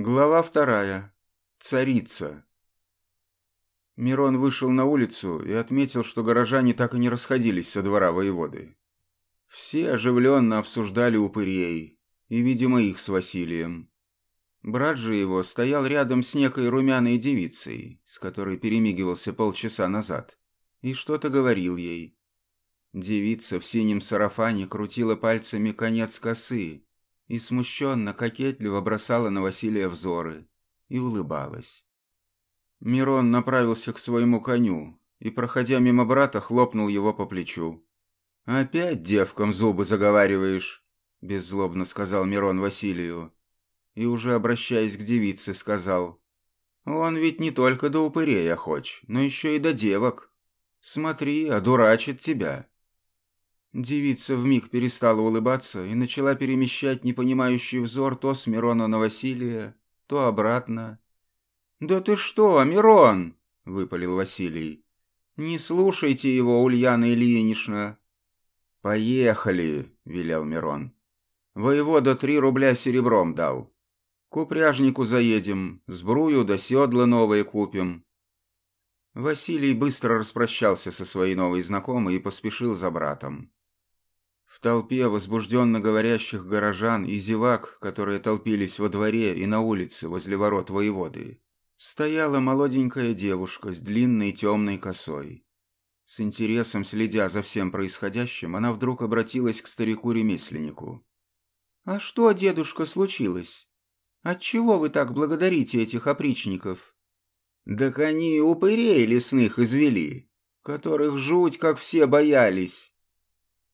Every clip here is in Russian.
Глава вторая. Царица. Мирон вышел на улицу и отметил, что горожане так и не расходились со двора воеводы. Все оживленно обсуждали упырей, и, видимо, их с Василием. Брат же его стоял рядом с некой румяной девицей, с которой перемигивался полчаса назад, и что-то говорил ей. Девица в синем сарафане крутила пальцами конец косы, и смущенно, кокетливо бросала на Василия взоры и улыбалась. Мирон направился к своему коню и, проходя мимо брата, хлопнул его по плечу. «Опять девкам зубы заговариваешь?» — беззлобно сказал Мирон Василию. И уже обращаясь к девице, сказал. «Он ведь не только до упырей охоч, но еще и до девок. Смотри, одурачит тебя». Девица вмиг перестала улыбаться и начала перемещать непонимающий взор то с Мирона на Василия, то обратно. «Да ты что, Мирон?» — выпалил Василий. «Не слушайте его, Ульяна Ильинична». «Поехали!» — велел Мирон. «Воевода три рубля серебром дал. К упряжнику заедем, сбрую да седла новые купим». Василий быстро распрощался со своей новой знакомой и поспешил за братом. В толпе возбужденно говорящих горожан и зевак, которые толпились во дворе и на улице возле ворот воеводы, стояла молоденькая девушка с длинной темной косой. С интересом следя за всем происходящим, она вдруг обратилась к старику-ремесленнику. «А что, дедушка, случилось? Отчего вы так благодарите этих опричников?» «Так они упырей лесных извели, которых жуть, как все боялись.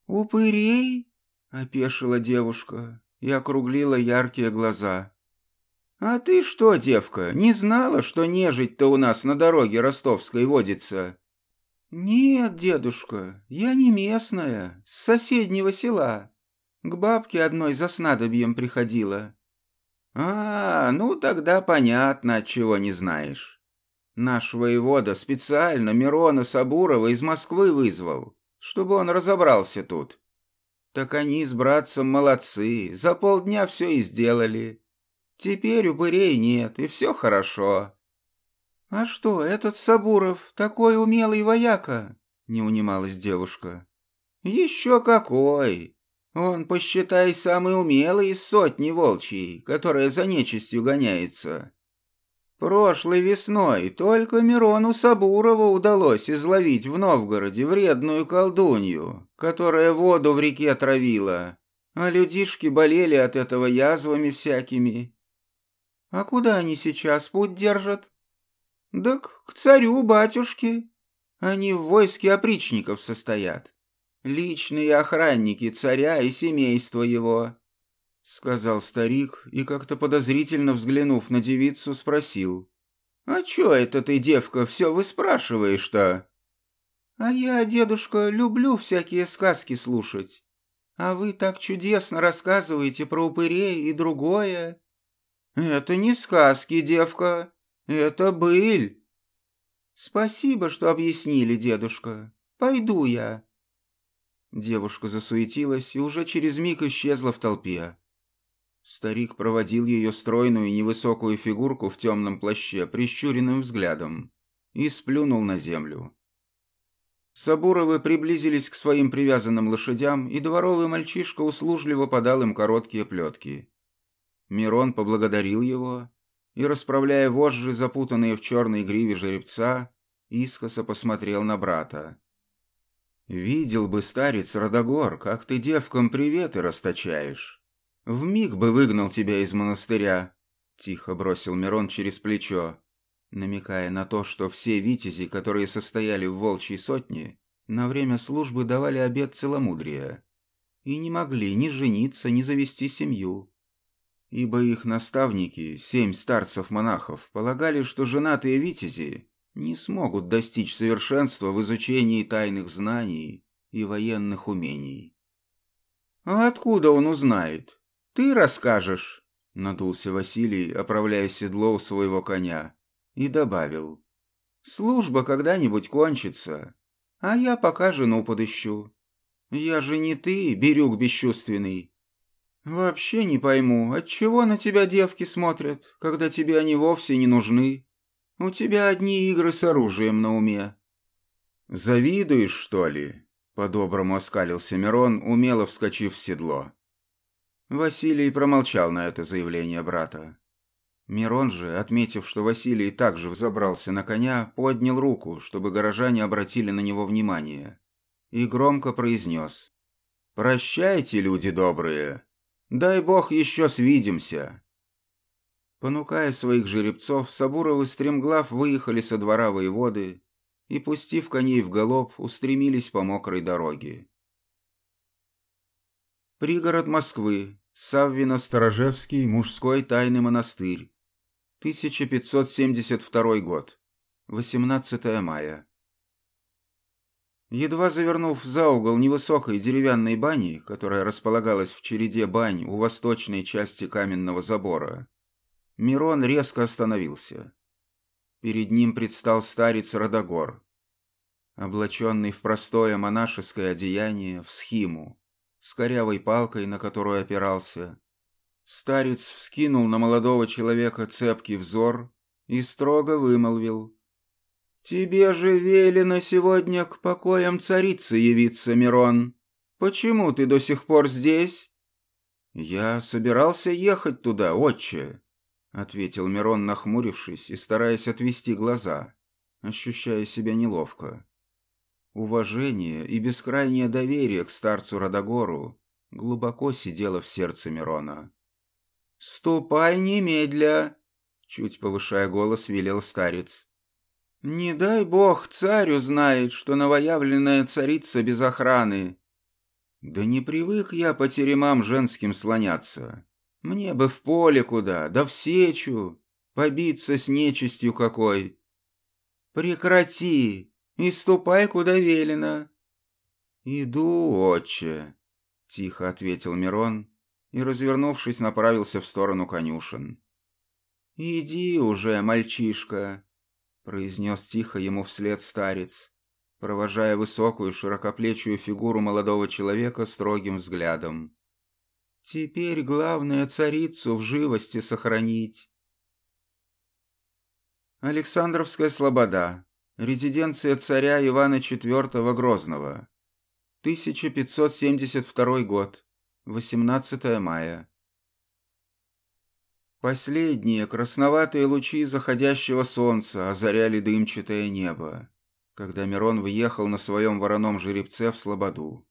«Упырей?» — опешила девушка и округлила яркие глаза. «А ты что, девка, не знала, что нежить-то у нас на дороге ростовской водится?» «Нет, дедушка, я не местная, с соседнего села. К бабке одной за снадобьем приходила». «А, ну тогда понятно, чего не знаешь. Наш воевода специально Мирона Сабурова из Москвы вызвал чтобы он разобрался тут. Так они с братцем молодцы, за полдня все и сделали. Теперь упырей нет, и все хорошо. А что, этот Сабуров такой умелый вояка? Не унималась девушка. Еще какой! Он, посчитай, самый умелый из сотни волчьей, которая за нечистью гоняется. Прошлой весной только Мирону Сабурову удалось изловить в Новгороде вредную колдунью, которая воду в реке травила, а людишки болели от этого язвами всякими. А куда они сейчас путь держат? Да к царю, батюшке. Они в войске опричников состоят. Личные охранники царя и семейства его. — сказал старик и, как-то подозрительно взглянув на девицу, спросил. «А чё это ты, девка, все выспрашиваешь-то?» «А я, дедушка, люблю всякие сказки слушать. А вы так чудесно рассказываете про упырей и другое». «Это не сказки, девка, это быль». «Спасибо, что объяснили, дедушка. Пойду я». Девушка засуетилась и уже через миг исчезла в толпе. Старик проводил ее стройную невысокую фигурку в темном плаще прищуренным взглядом и сплюнул на землю. Сабуровы приблизились к своим привязанным лошадям, и дворовый мальчишка услужливо подал им короткие плетки. Мирон поблагодарил его и, расправляя вожжи, запутанные в черной гриве жеребца, искоса посмотрел на брата. «Видел бы, старец Родогор, как ты девкам приветы расточаешь. В миг бы выгнал тебя из монастыря», — тихо бросил Мирон через плечо, намекая на то, что все витязи, которые состояли в волчьей сотне, на время службы давали обет целомудрия и не могли ни жениться, ни завести семью. Ибо их наставники, семь старцев-монахов, полагали, что женатые витязи не смогут достичь совершенства в изучении тайных знаний и военных умений. «А откуда он узнает?» «Ты расскажешь», — надулся Василий, оправляя седло у своего коня, и добавил. «Служба когда-нибудь кончится, а я пока жену подыщу. Я же не ты, Бирюк бесчувственный». «Вообще не пойму, отчего на тебя девки смотрят, когда тебе они вовсе не нужны? У тебя одни игры с оружием на уме». «Завидуешь, что ли?» — по-доброму оскалился Мирон, умело вскочив в седло. Василий промолчал на это заявление брата. Мирон же, отметив, что Василий также взобрался на коня, поднял руку, чтобы горожане обратили на него внимание, и громко произнес «Прощайте, люди добрые! Дай бог еще свидимся!» Понукая своих жеребцов, Сабуров и Стремглав выехали со двора воеводы и, пустив коней в галоп, устремились по мокрой дороге. Пригород Москвы, Саввино-Сторожевский мужской тайный монастырь, 1572 год, 18 мая. Едва завернув за угол невысокой деревянной бани, которая располагалась в череде бань у восточной части каменного забора, Мирон резко остановился. Перед ним предстал старец Родогор, облаченный в простое монашеское одеяние, в схиму, с корявой палкой, на которую опирался, Старец вскинул на молодого человека цепкий взор и строго вымолвил. «Тебе же велено сегодня к покоям царицы явиться, Мирон. Почему ты до сих пор здесь?» «Я собирался ехать туда, отче», — ответил Мирон, нахмурившись и стараясь отвести глаза, ощущая себя неловко. Уважение и бескрайнее доверие к старцу Радогору глубоко сидело в сердце Мирона. «Ступай немедля!» — чуть повышая голос, велел старец. «Не дай бог царь узнает, что новоявленная царица без охраны!» «Да не привык я по теремам женским слоняться. Мне бы в поле куда, да в сечу, побиться с нечистью какой!» «Прекрати и ступай, куда велено!» «Иду, отче!» — тихо ответил Мирон и, развернувшись, направился в сторону конюшен. «Иди уже, мальчишка», — произнес тихо ему вслед старец, провожая высокую широкоплечую фигуру молодого человека строгим взглядом. «Теперь главное царицу в живости сохранить». Александровская Слобода. Резиденция царя Ивана IV Грозного. 1572 год. 18 мая. Последние красноватые лучи заходящего солнца озаряли дымчатое небо, когда Мирон въехал на своем вороном жеребце в Слободу.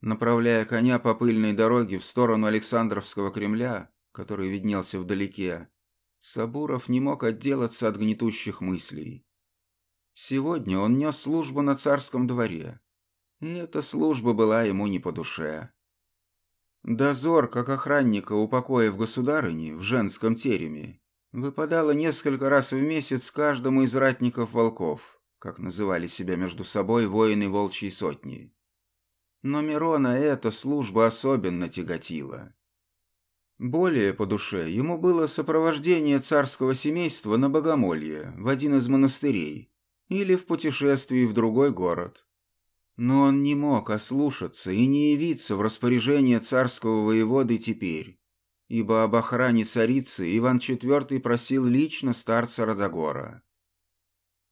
Направляя коня по пыльной дороге в сторону Александровского Кремля, который виднелся вдалеке, Сабуров не мог отделаться от гнетущих мыслей. Сегодня он нес службу на царском дворе, и эта служба была ему не по душе. Дозор, как охранника у покоя в государыне, в женском тереме, выпадало несколько раз в месяц каждому из ратников волков, как называли себя между собой воины волчьей сотни. Но Мирона эта служба особенно тяготила. Более по душе ему было сопровождение царского семейства на богомолье в один из монастырей или в путешествии в другой город. Но он не мог ослушаться и не явиться в распоряжение царского воеводы теперь, ибо об охране царицы Иван IV просил лично старца Родогора.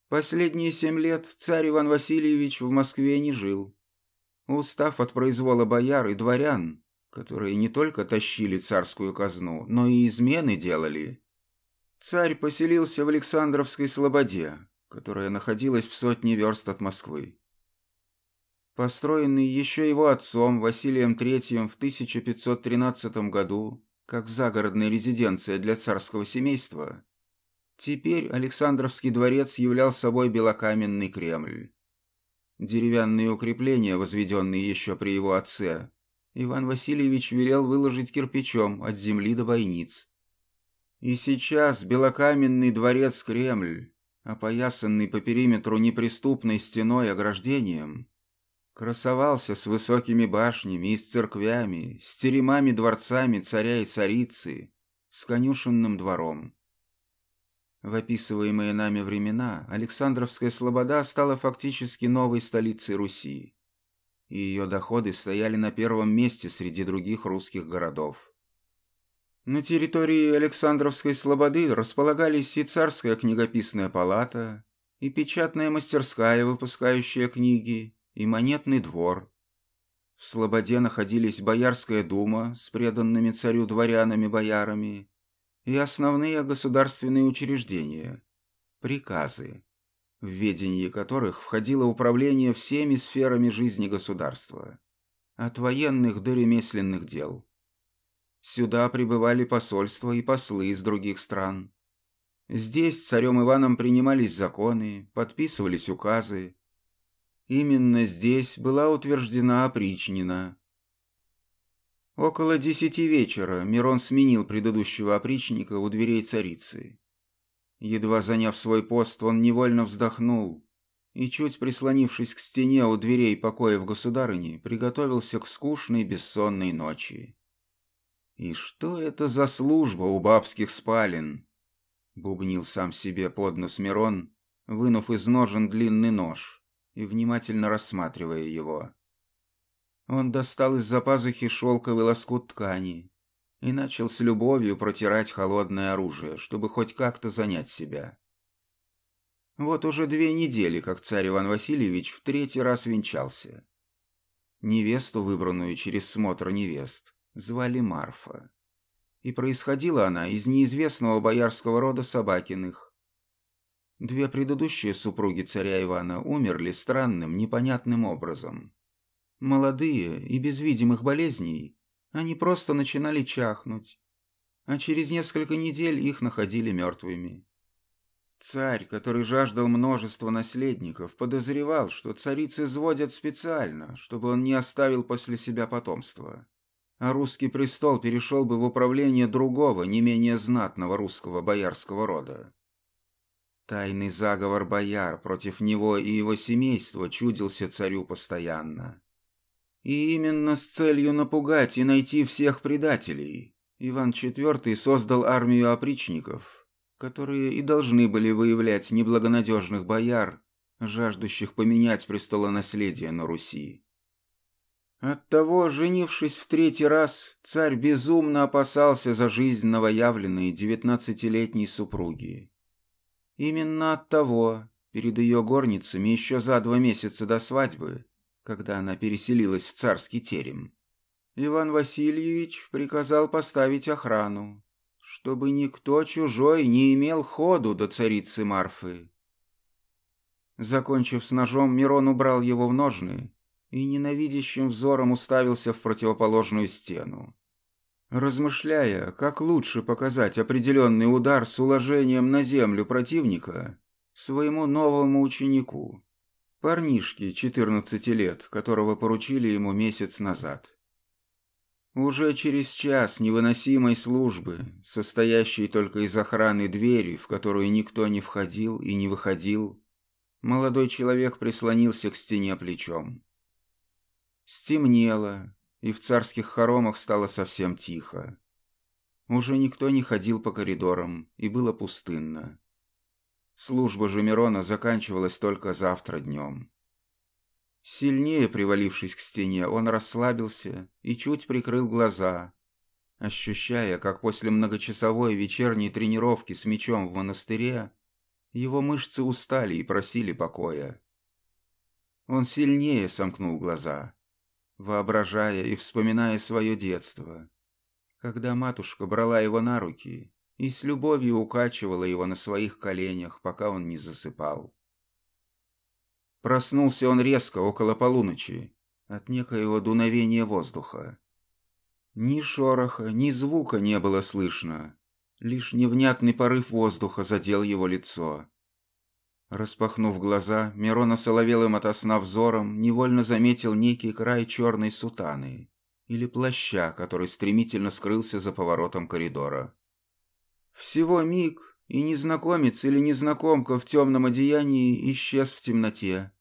Последние семь лет царь Иван Васильевич в Москве не жил. Устав от произвола бояр и дворян, которые не только тащили царскую казну, но и измены делали, царь поселился в Александровской Слободе, которая находилась в сотне верст от Москвы построенный еще его отцом Василием III в 1513 году как загородная резиденция для царского семейства, теперь Александровский дворец являл собой белокаменный Кремль. Деревянные укрепления, возведенные еще при его отце, Иван Васильевич велел выложить кирпичом от земли до бойниц. И сейчас белокаменный дворец Кремль, опоясанный по периметру неприступной стеной ограждением, красовался с высокими башнями и с церквями, с теремами дворцами царя и царицы, с конюшенным двором. В описываемые нами времена Александровская Слобода стала фактически новой столицей Руси. и ее доходы стояли на первом месте среди других русских городов. На территории Александровской Слободы располагались и царская книгописная палата, и печатная мастерская, выпускающая книги, и монетный двор. В Слободе находились Боярская дума с преданными царю дворянами-боярами и основные государственные учреждения, приказы, в ведении которых входило управление всеми сферами жизни государства, от военных до ремесленных дел. Сюда прибывали посольства и послы из других стран. Здесь царем Иваном принимались законы, подписывались указы. Именно здесь была утверждена опричнина. Около десяти вечера Мирон сменил предыдущего опричника у дверей царицы. Едва заняв свой пост, он невольно вздохнул и, чуть прислонившись к стене у дверей покоя в государыне, приготовился к скучной бессонной ночи. «И что это за служба у бабских спален?» Бубнил сам себе под нос Мирон, вынув из ножен длинный нож и внимательно рассматривая его. Он достал из-за пазухи шелковый лоскут ткани и начал с любовью протирать холодное оружие, чтобы хоть как-то занять себя. Вот уже две недели, как царь Иван Васильевич в третий раз венчался. Невесту, выбранную через смотр невест, звали Марфа и происходила она из неизвестного боярского рода Собакиных. Две предыдущие супруги царя Ивана умерли странным, непонятным образом. Молодые и без видимых болезней, они просто начинали чахнуть, а через несколько недель их находили мертвыми. Царь, который жаждал множества наследников, подозревал, что царицы изводят специально, чтобы он не оставил после себя потомства а русский престол перешел бы в управление другого, не менее знатного русского боярского рода. Тайный заговор бояр против него и его семейства чудился царю постоянно. И именно с целью напугать и найти всех предателей Иван IV создал армию опричников, которые и должны были выявлять неблагонадежных бояр, жаждущих поменять престолонаследие на Руси. Оттого, женившись в третий раз, царь безумно опасался за жизнь новоявленной девятнадцатилетней супруги. Именно оттого, перед ее горницами еще за два месяца до свадьбы, когда она переселилась в царский терем, Иван Васильевич приказал поставить охрану, чтобы никто чужой не имел ходу до царицы Марфы. Закончив с ножом, Мирон убрал его в ножны и ненавидящим взором уставился в противоположную стену. Размышляя, как лучше показать определенный удар с уложением на землю противника своему новому ученику, парнишке 14 лет, которого поручили ему месяц назад. Уже через час невыносимой службы, состоящей только из охраны двери, в которую никто не входил и не выходил, молодой человек прислонился к стене плечом. Стемнело, и в царских хоромах стало совсем тихо. Уже никто не ходил по коридорам, и было пустынно. Служба же Мирона заканчивалась только завтра днем. Сильнее привалившись к стене, он расслабился и чуть прикрыл глаза, ощущая, как после многочасовой вечерней тренировки с мечом в монастыре его мышцы устали и просили покоя. Он сильнее сомкнул глаза воображая и вспоминая свое детство, когда матушка брала его на руки и с любовью укачивала его на своих коленях, пока он не засыпал. Проснулся он резко около полуночи от некоего дуновения воздуха. Ни шороха, ни звука не было слышно, лишь невнятный порыв воздуха задел его лицо. Распахнув глаза, Мирона соловелым ото сна взором невольно заметил некий край черной сутаны или плаща, который стремительно скрылся за поворотом коридора. Всего миг, и незнакомец или незнакомка в темном одеянии исчез в темноте.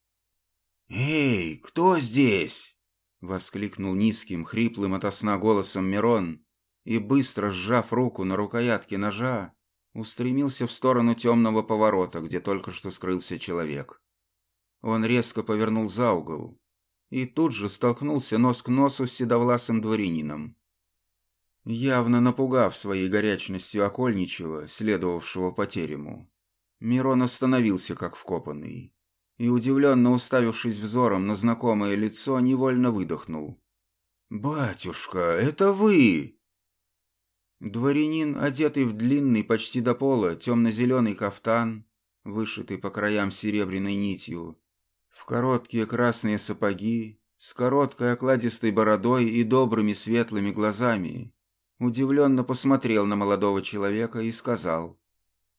«Эй, кто здесь?» — воскликнул низким, хриплым ото сна голосом Мирон, и, быстро сжав руку на рукоятке ножа, устремился в сторону темного поворота, где только что скрылся человек. Он резко повернул за угол и тут же столкнулся нос к носу с седовласым дворянином. Явно напугав своей горячностью окольничего, следовавшего по терему, Мирон остановился как вкопанный и, удивленно уставившись взором на знакомое лицо, невольно выдохнул. «Батюшка, это вы!» Дворянин, одетый в длинный почти до пола темно-зеленый кафтан, вышитый по краям серебряной нитью, в короткие красные сапоги, с короткой окладистой бородой и добрыми светлыми глазами, удивленно посмотрел на молодого человека и сказал,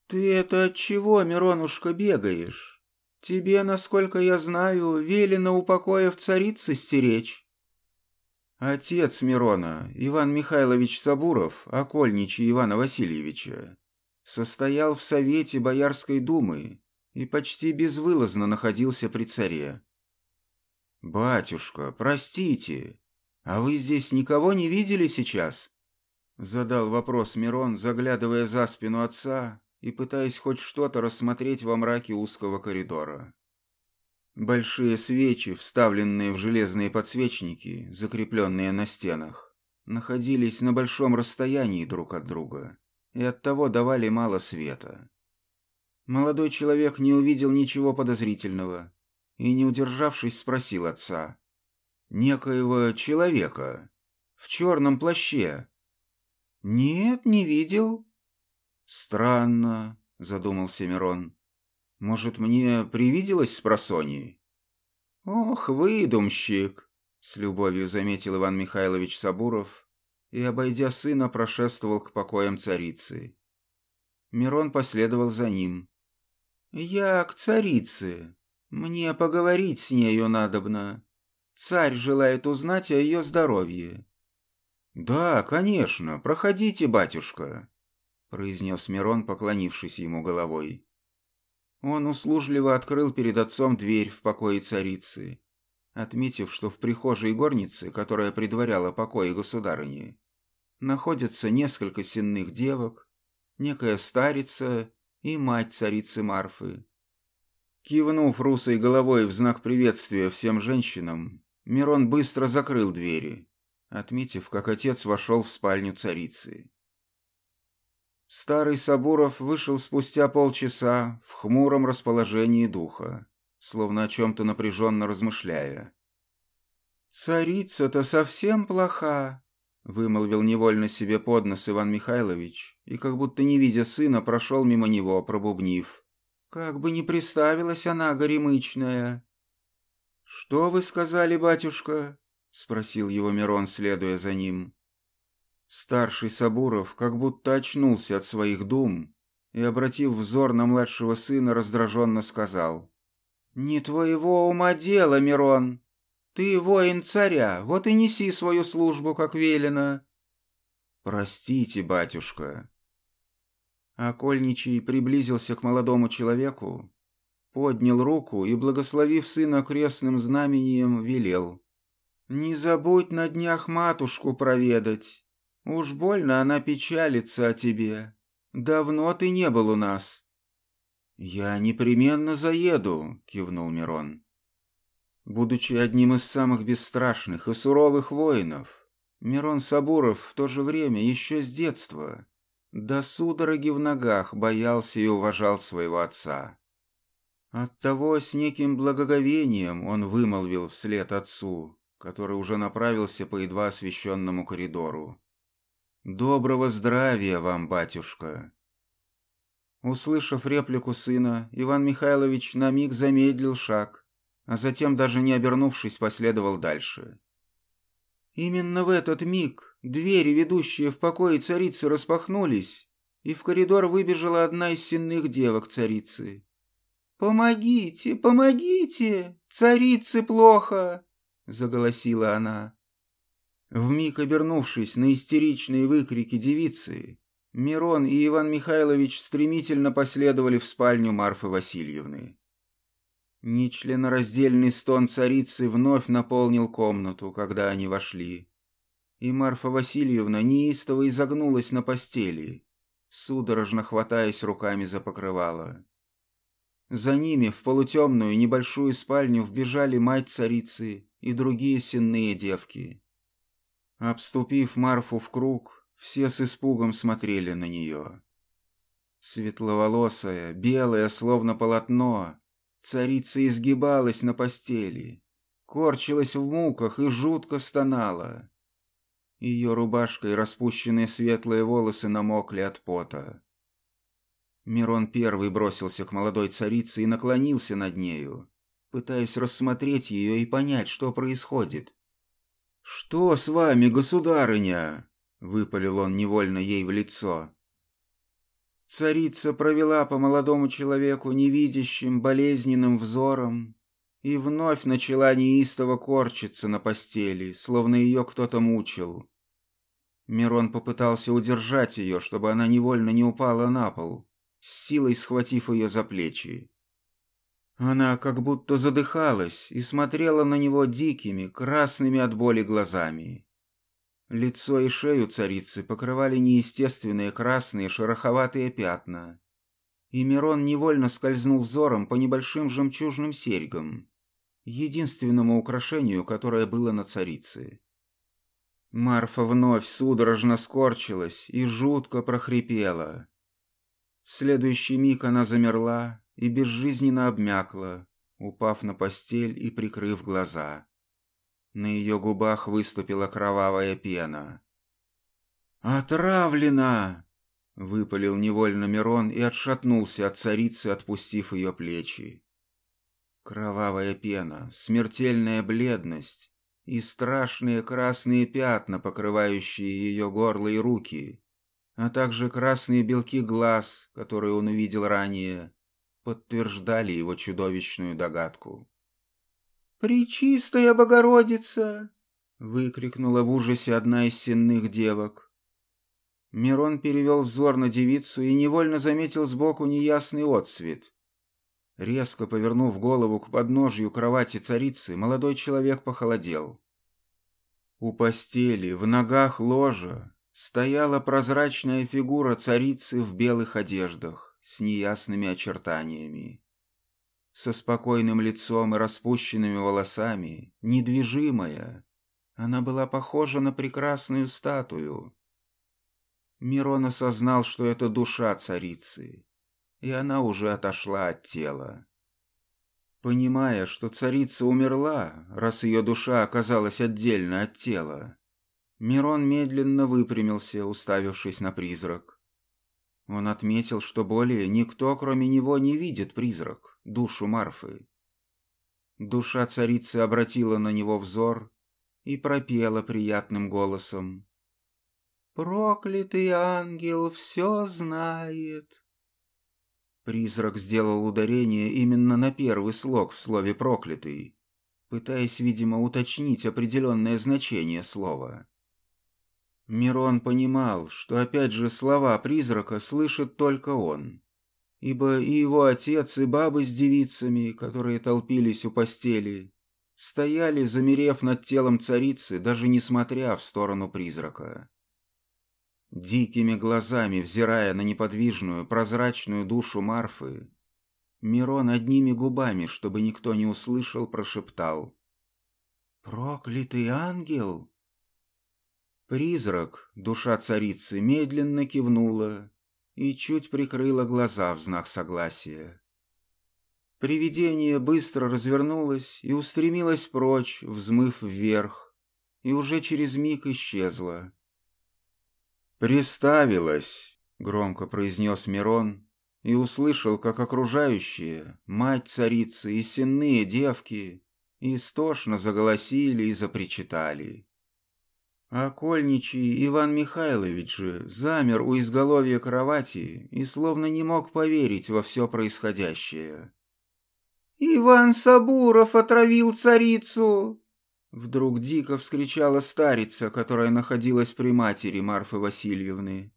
«Ты это от чего, Миронушка, бегаешь? Тебе, насколько я знаю, велено у покоев царицы стеречь». Отец Мирона, Иван Михайлович Сабуров, окольничий Ивана Васильевича, состоял в Совете Боярской думы и почти безвылазно находился при царе. «Батюшка, простите, а вы здесь никого не видели сейчас?» Задал вопрос Мирон, заглядывая за спину отца и пытаясь хоть что-то рассмотреть во мраке узкого коридора. Большие свечи, вставленные в железные подсвечники, закрепленные на стенах, находились на большом расстоянии друг от друга и оттого давали мало света. Молодой человек не увидел ничего подозрительного и, не удержавшись, спросил отца. «Некоего человека в черном плаще, «Нет, не видел». «Странно», — задумался Мирон. «Может, мне привиделось с просоньей?» «Ох, выдумщик!» — с любовью заметил Иван Михайлович Сабуров и, обойдя сына, прошествовал к покоям царицы. Мирон последовал за ним. «Я к царице. Мне поговорить с нею надобно. Царь желает узнать о ее здоровье. «Да, конечно, проходите, батюшка», — произнес Мирон, поклонившись ему головой. Он услужливо открыл перед отцом дверь в покое царицы, отметив, что в прихожей горницы, которая предваряла покои государыни, находятся несколько сенных девок, некая старица и мать царицы Марфы. Кивнув русой головой в знак приветствия всем женщинам, Мирон быстро закрыл двери отметив, как отец вошел в спальню царицы. Старый Сабуров вышел спустя полчаса в хмуром расположении духа, словно о чем-то напряженно размышляя. «Царица-то совсем плоха», — вымолвил невольно себе под нос Иван Михайлович, и, как будто не видя сына, прошел мимо него, пробубнив. «Как бы не приставилась она, горемычная». «Что вы сказали, батюшка?» — спросил его Мирон, следуя за ним. Старший Сабуров как будто очнулся от своих дум и, обратив взор на младшего сына, раздраженно сказал. «Не твоего ума дело, Мирон. Ты воин царя, вот и неси свою службу, как велено». «Простите, батюшка». Окольничий приблизился к молодому человеку, поднял руку и, благословив сына крестным знамением, велел. Не забудь на днях матушку проведать. Уж больно она печалится о тебе. Давно ты не был у нас». «Я непременно заеду», — кивнул Мирон. Будучи одним из самых бесстрашных и суровых воинов, Мирон Сабуров в то же время еще с детства до судороги в ногах боялся и уважал своего отца. Оттого с неким благоговением он вымолвил вслед отцу который уже направился по едва освещенному коридору. «Доброго здравия вам, батюшка!» Услышав реплику сына, Иван Михайлович на миг замедлил шаг, а затем, даже не обернувшись, последовал дальше. Именно в этот миг двери, ведущие в покое царицы, распахнулись, и в коридор выбежала одна из сенных девок царицы. «Помогите, помогите! Царице плохо!» заголосила она. Вмиг обернувшись на истеричные выкрики девицы, Мирон и Иван Михайлович стремительно последовали в спальню Марфы Васильевны. Нечленораздельный стон царицы вновь наполнил комнату, когда они вошли. И Марфа Васильевна неистово изогнулась на постели, судорожно хватаясь руками за покрывало. За ними в полутемную небольшую спальню вбежали мать царицы и другие сенные девки. Обступив Марфу в круг, все с испугом смотрели на нее. Светловолосая, белая, словно полотно, царица изгибалась на постели, корчилась в муках и жутко стонала. Ее рубашка и распущенные светлые волосы намокли от пота. Мирон первый бросился к молодой царице и наклонился над нею, пытаясь рассмотреть ее и понять, что происходит. «Что с вами, государыня?» — выпалил он невольно ей в лицо. Царица провела по молодому человеку невидящим, болезненным взором и вновь начала неистово корчиться на постели, словно ее кто-то мучил. Мирон попытался удержать ее, чтобы она невольно не упала на пол, с силой схватив ее за плечи. Она как будто задыхалась и смотрела на него дикими, красными от боли глазами. Лицо и шею царицы покрывали неестественные красные шероховатые пятна. И Мирон невольно скользнул взором по небольшим жемчужным серьгам, единственному украшению, которое было на царице. Марфа вновь судорожно скорчилась и жутко прохрипела. В следующий миг она замерла, и безжизненно обмякла, упав на постель и прикрыв глаза. На ее губах выступила кровавая пена. «Отравлена!» — выпалил невольно Мирон и отшатнулся от царицы, отпустив ее плечи. Кровавая пена, смертельная бледность и страшные красные пятна, покрывающие ее горло и руки, а также красные белки глаз, которые он увидел ранее, подтверждали его чудовищную догадку. «Пречистая Богородица!» — выкрикнула в ужасе одна из сенных девок. Мирон перевел взор на девицу и невольно заметил сбоку неясный отсвет. Резко повернув голову к подножью кровати царицы, молодой человек похолодел. У постели, в ногах ложа, стояла прозрачная фигура царицы в белых одеждах с неясными очертаниями. Со спокойным лицом и распущенными волосами, недвижимая, она была похожа на прекрасную статую. Мирон осознал, что это душа царицы, и она уже отошла от тела. Понимая, что царица умерла, раз ее душа оказалась отдельно от тела, Мирон медленно выпрямился, уставившись на призрак. Он отметил, что более никто, кроме него, не видит призрак, душу Марфы. Душа царицы обратила на него взор и пропела приятным голосом. «Проклятый ангел все знает». Призрак сделал ударение именно на первый слог в слове «проклятый», пытаясь, видимо, уточнить определенное значение слова. Мирон понимал, что опять же слова призрака слышит только он, ибо и его отец, и бабы с девицами, которые толпились у постели, стояли, замерев над телом царицы, даже не смотря в сторону призрака. Дикими глазами, взирая на неподвижную, прозрачную душу Марфы, Мирон одними губами, чтобы никто не услышал, прошептал. «Проклятый ангел!» Призрак, душа царицы, медленно кивнула и чуть прикрыла глаза в знак согласия. Привидение быстро развернулось и устремилось прочь, взмыв вверх, и уже через миг исчезло. «Приставилась!» — громко произнес Мирон и услышал, как окружающие, мать царицы и сенные девки, истошно заголосили и запричитали. Окольничий Иван Михайлович же замер у изголовья кровати и словно не мог поверить во все происходящее. «Иван Сабуров отравил царицу!» Вдруг дико вскричала старица, которая находилась при матери Марфы Васильевны.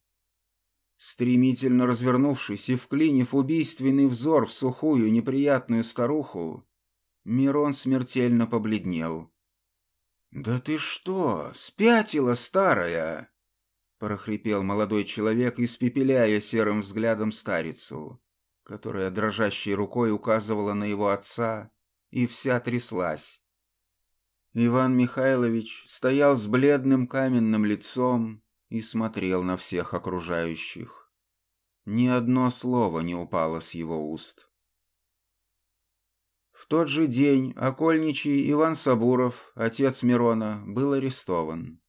Стремительно развернувшись и вклинив убийственный взор в сухую неприятную старуху, Мирон смертельно побледнел. «Да ты что, спятила старая?» прохрипел молодой человек, испепеляя серым взглядом старицу, которая дрожащей рукой указывала на его отца и вся тряслась. Иван Михайлович стоял с бледным каменным лицом и смотрел на всех окружающих. Ни одно слово не упало с его уст. Тот же день окольничий Иван Сабуров, отец Мирона, был арестован.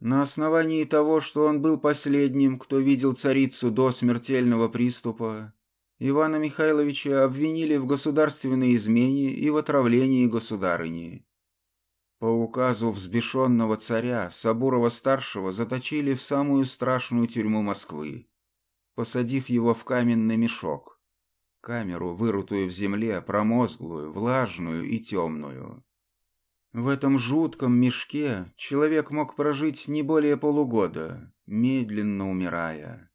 На основании того, что он был последним, кто видел царицу до смертельного приступа, Ивана Михайловича обвинили в государственной измене и в отравлении государыни. По указу взбешенного царя Сабурова-старшего заточили в самую страшную тюрьму Москвы, посадив его в каменный мешок, камеру, вырутую в земле, промозглую, влажную и темную. В этом жутком мешке человек мог прожить не более полугода, медленно умирая.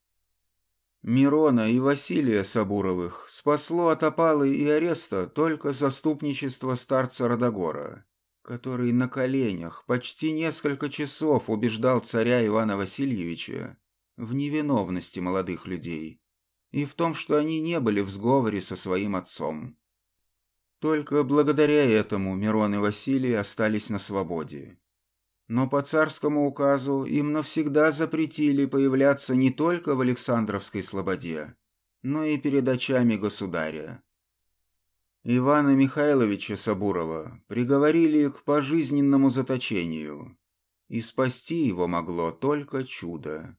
Мирона и Василия Сабуровых спасло от опалы и ареста только заступничество старца Родогора, который на коленях почти несколько часов убеждал царя Ивана Васильевича в невиновности молодых людей и в том, что они не были в сговоре со своим отцом. Только благодаря этому Мирон и Василий остались на свободе. Но по царскому указу им навсегда запретили появляться не только в Александровской слободе, но и перед очами государя. Ивана Михайловича Сабурова приговорили к пожизненному заточению, и спасти его могло только чудо.